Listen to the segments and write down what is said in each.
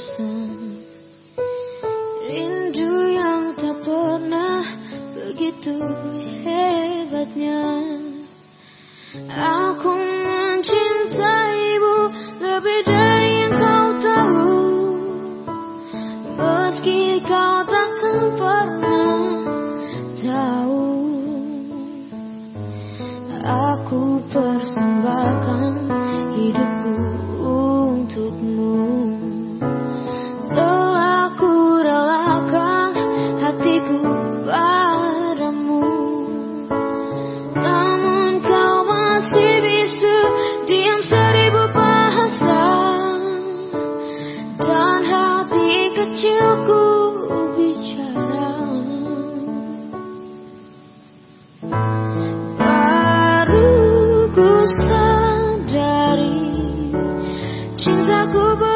rasa Rindu yang tak pernah begitu hebatnya. Aku mencintaimu lebih dari yang kau tahu. Meski kau takkan pernah tahu Aku persembahkan Cintaku bertepuk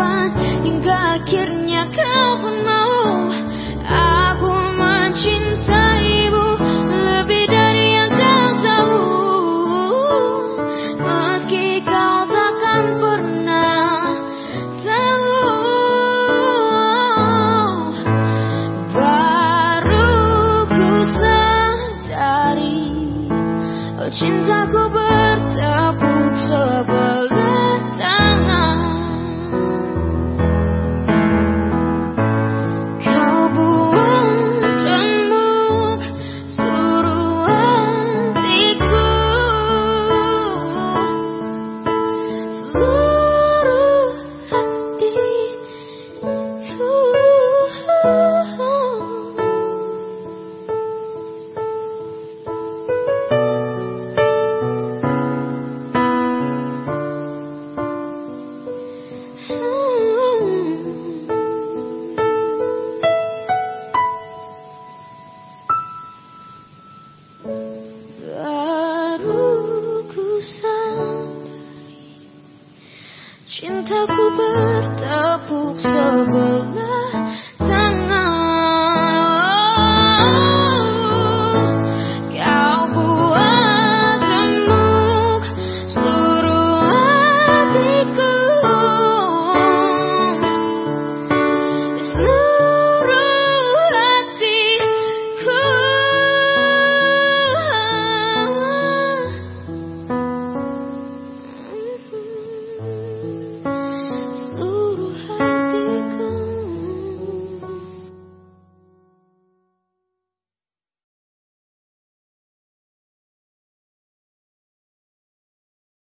keajaiban hingga akhirnya kau pun mau Aku mencintaimu lebih dari yang kau tahu. Meski kau takkan pernah tahu. Baru ku sadari oh, Cintaku bertepuk sebelah Cintaku bertepuk sebelah